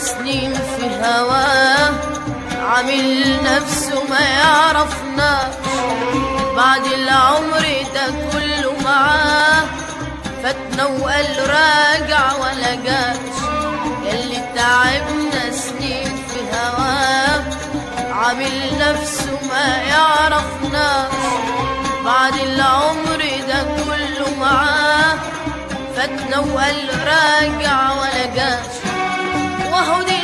سنين في هواه عامل نفسه ما يعرفنا بعد العمر ده كله معاه فاتنا وقال راجع ولا جاش ياللي تعبنا سنين في هواه عامل نفسه ما يعرفنا بعد العمر ده كله معاه فاتنا وقال راجع ولا جاش 好的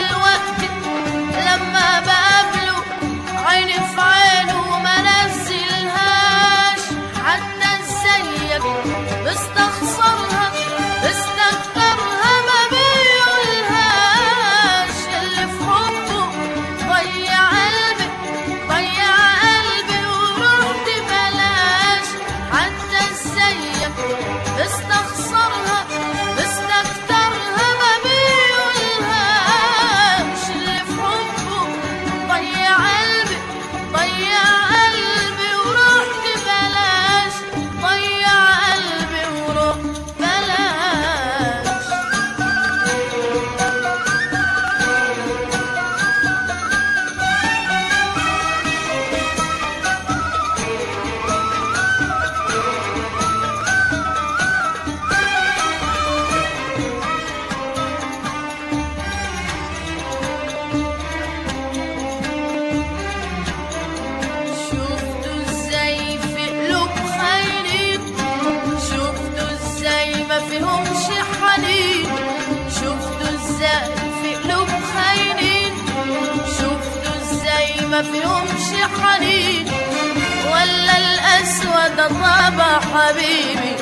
فيهمش حنين ولا الأسود طاب حبيبي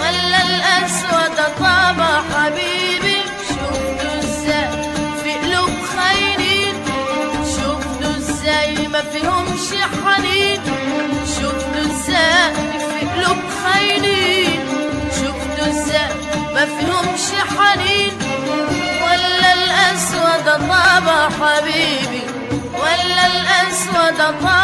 ولا الأسود طاب حبيبي. شفته إزاي في قلوب خاينين شفته إزاي ما فيهمش حنين شفته إزاي في قلوب خاينين شفته إزاي ما فيهمش حنين ولا الأسود طاب حبيبي. upon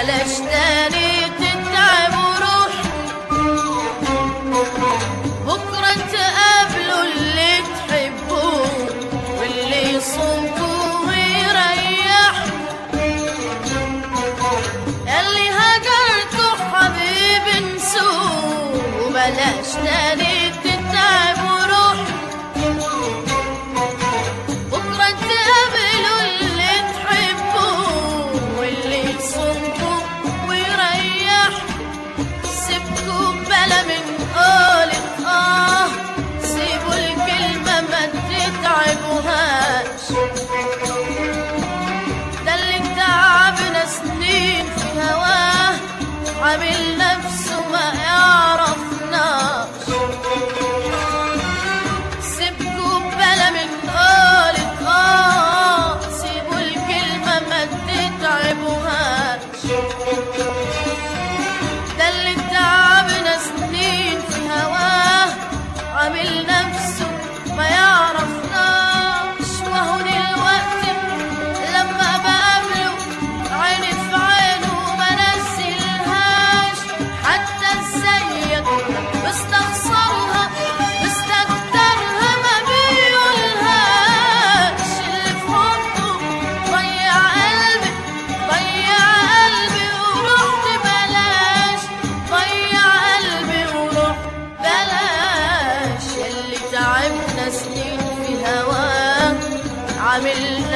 Beleşten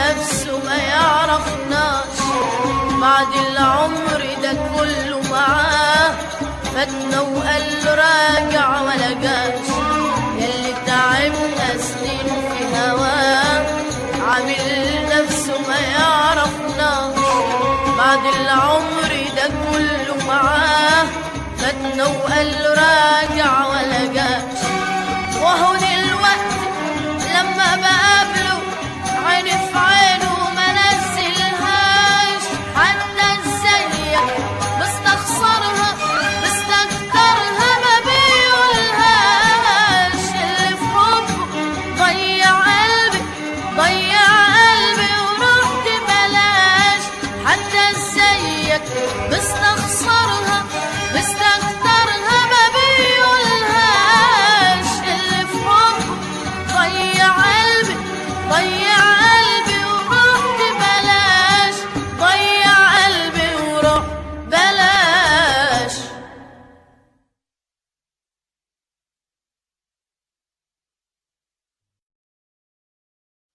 نفسه ما يعرفناش بعد العمر ده كله معاه. فاتنا وقال له راجع ولا جاش ياللي تعبنا سنين في هواه. عامل نفسه ما يعرفناش بعد العمر